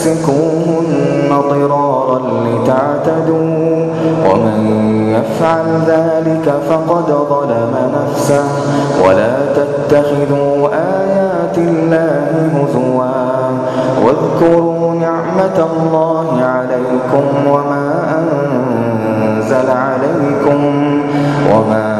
تمسكوهن ضرارا لتعتدوا ومن يفعل ذلك فقد ظلم نفسه ولا تتخذوا آيات الله هزوا واذكروا نعمة الله عليكم وما أنزل عليكم وما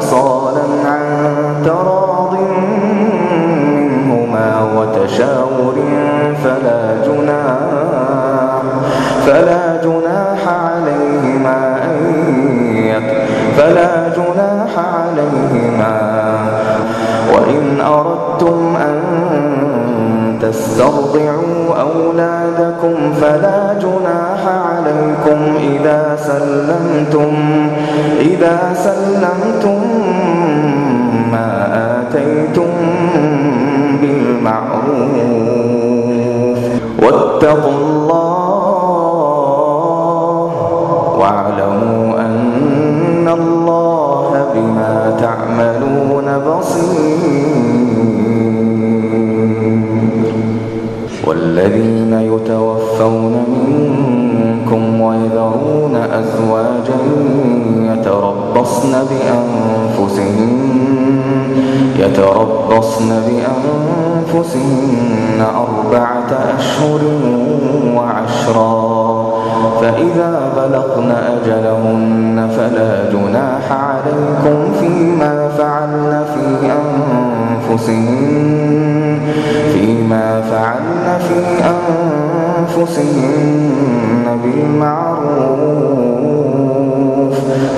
فصالا عن تراض منهما وتشاور فلا جناح فلا جناح عليهما فلا جناح عليهما. وإن أردتم أن تسترضعوا أولادكم فلا جناح عليكم إذا سلمتم إذا سلمتم آتيتم بالمعروف. واتقوا الله واعلموا أن الله بما تعملون بصير. والذين يتوفون منكم ويذرون أزواجا يتربصن بأنفسهن يتربصن بأنفسهن أربعة أشهر وعشرا. فإذا بلغن أجلهن فلا جناح عليكم فيما فعلن في أنفسهن فيما فعلن في أنفسهن بالمعروف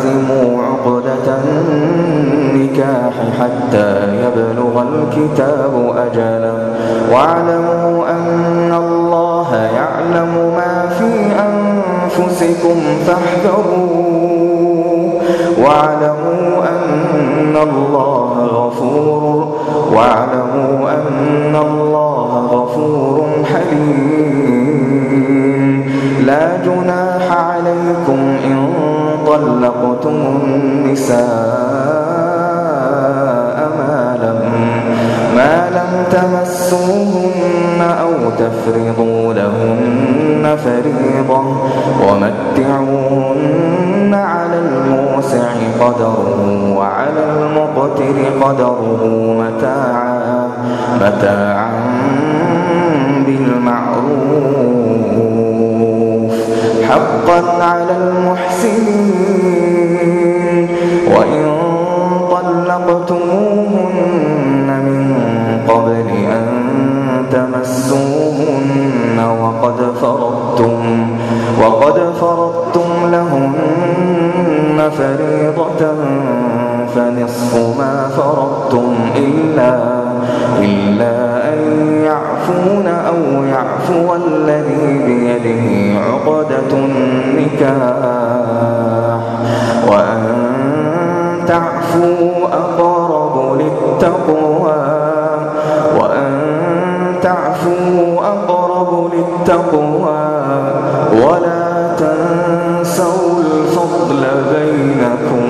تعزموا عقدة النكاح حتى يبلغ الكتاب أجلا. واعلموا أن الله يعلم ما في أنفسكم فاحذروا. واعلموا أن الله غفور واعلموا أن الله غفور حليم. لا جناح عليكم إن طلقتم النساء ما لم ما لم تمسوهن أو تفرضوا لهن فريضة ومتعوهن على الموسع قدره وعلى المقتر قدره متاعا متاعا بالمعروف حقا على المحسنين. وإن طلقتموهن من قبل أن تمسوهن وقد فرضتم وقد فرضتم لهن فريضة فنصف ما فرضتم إلا إلا أن يعفون أو يعفو الذي بيده عقدة النكاح وأن تعفوا أقرب للتقوى وأن تعفوا أقرب للتقوى ولا تنسوا الفضل بينكم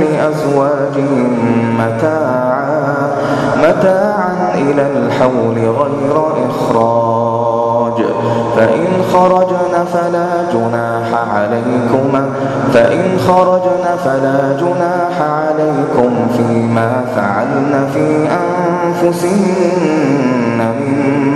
لأزواجهم متاعا متاعا إلى الحول غير إخراج. فإن خرجن فلا جناح عليكم فإن خرجن فلا جناح عليكم فيما فعلن في أنفسهن من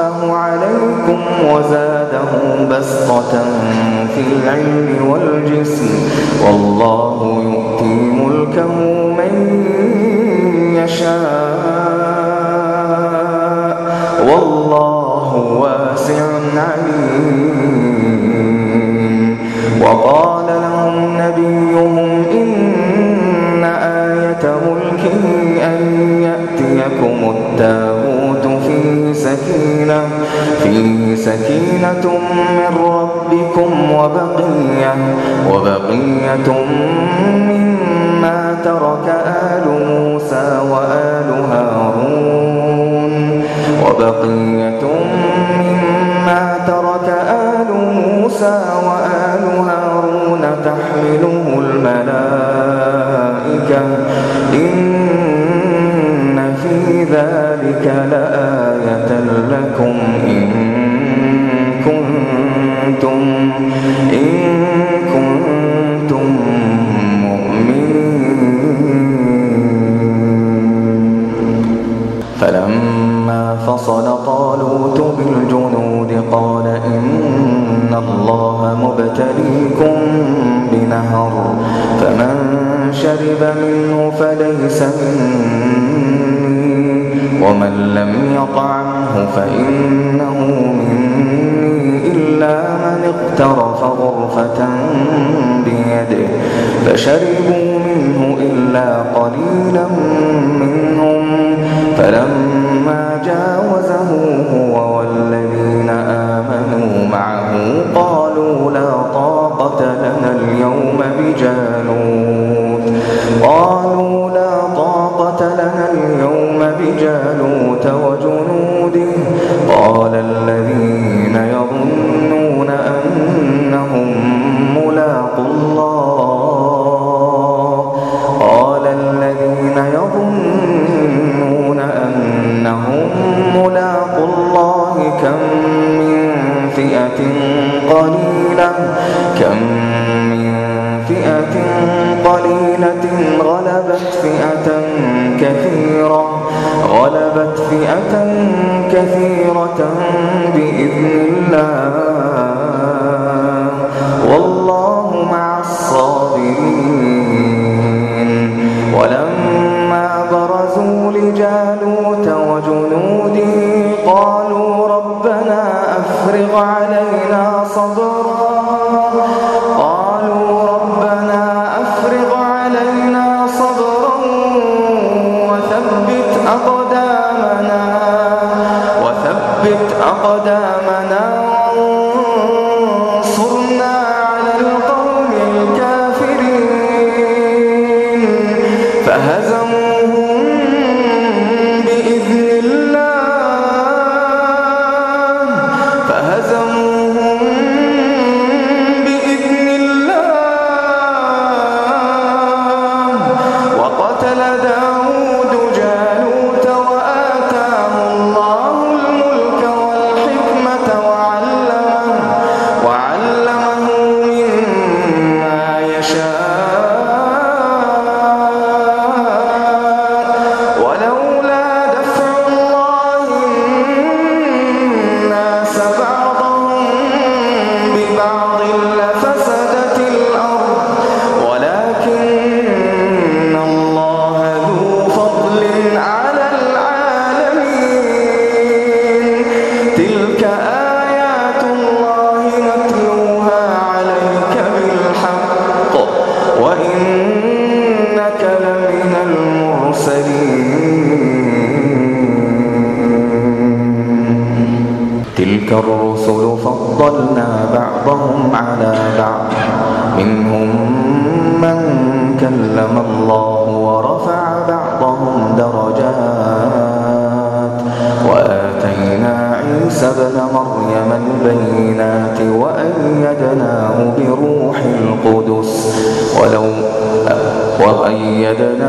عليكم وزاده بسطة في العلم والجسم والله يؤتي ملكه من يشاء والله واسع عليم. وقال لهم نبيهم إن آية ملكه أن يأتيكم فيه سكينة فيه سكينة من ربكم وبقية وبقية مما ترك آل موسى وآل هارون وبقية مما ترك آل موسى وآل هارون تحمله الملائكة. إن في ذلك لآية آية لكم إن كنتم إن كنتم مؤمنين. فلما فصل طالوت بالجنود قال إن الله مبتليكم بنهر فمن شرب منه فليس منه ومن لم يطعمه فإنه مني إلا من اقترف غرفة بيده فشربوا منه إلا قليلا منهم فلما جاوزه هو والذين آمنوا معه قالوا لا طاقة لنا اليوم بجاوزه ملاقوا الله كم من فئة قليلة كم من فئة قليلة غلبت فئة كثيرة غلبت فئة كثيرة بإذن الله.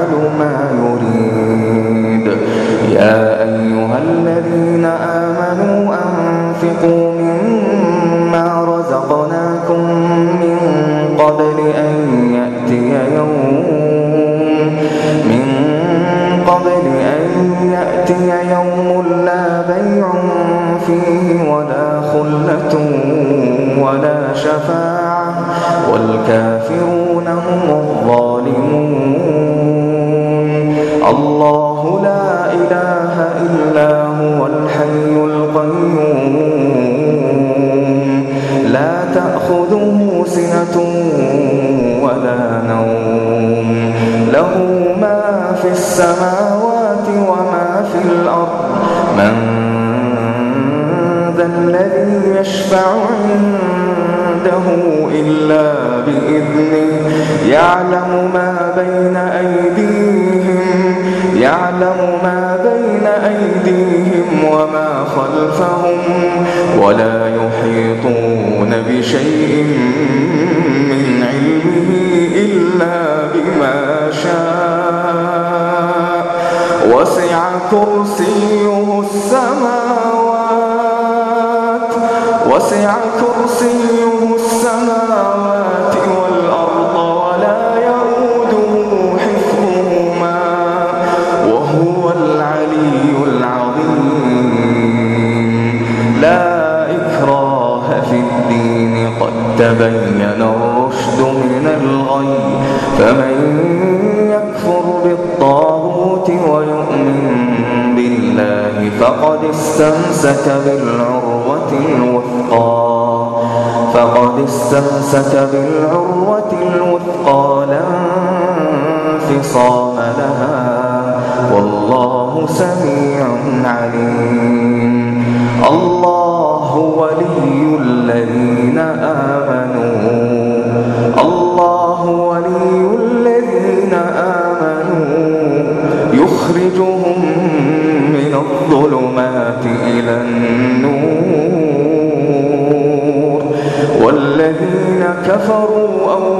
يفعل ما يريد. يا أيها الذين أيديهم يعلم ما بين أيديهم وما خلفهم ولا يحيطون بشيء من علمه إلا بما شاء. وسع كرسيه السماوات وسع كرسيه فقد استمسك بالعروة الوثقى. فقد استمسك بالعروة الوثقى. لا انفصام لها. والله سميع عليم. الله ولي الذين آمنوا الظلمات إلى النور والذين كفروا أولياؤهم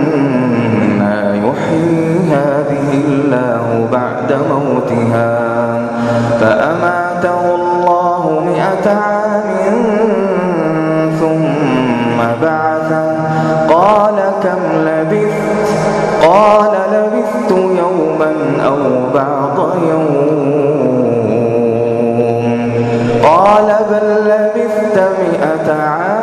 مئة عام.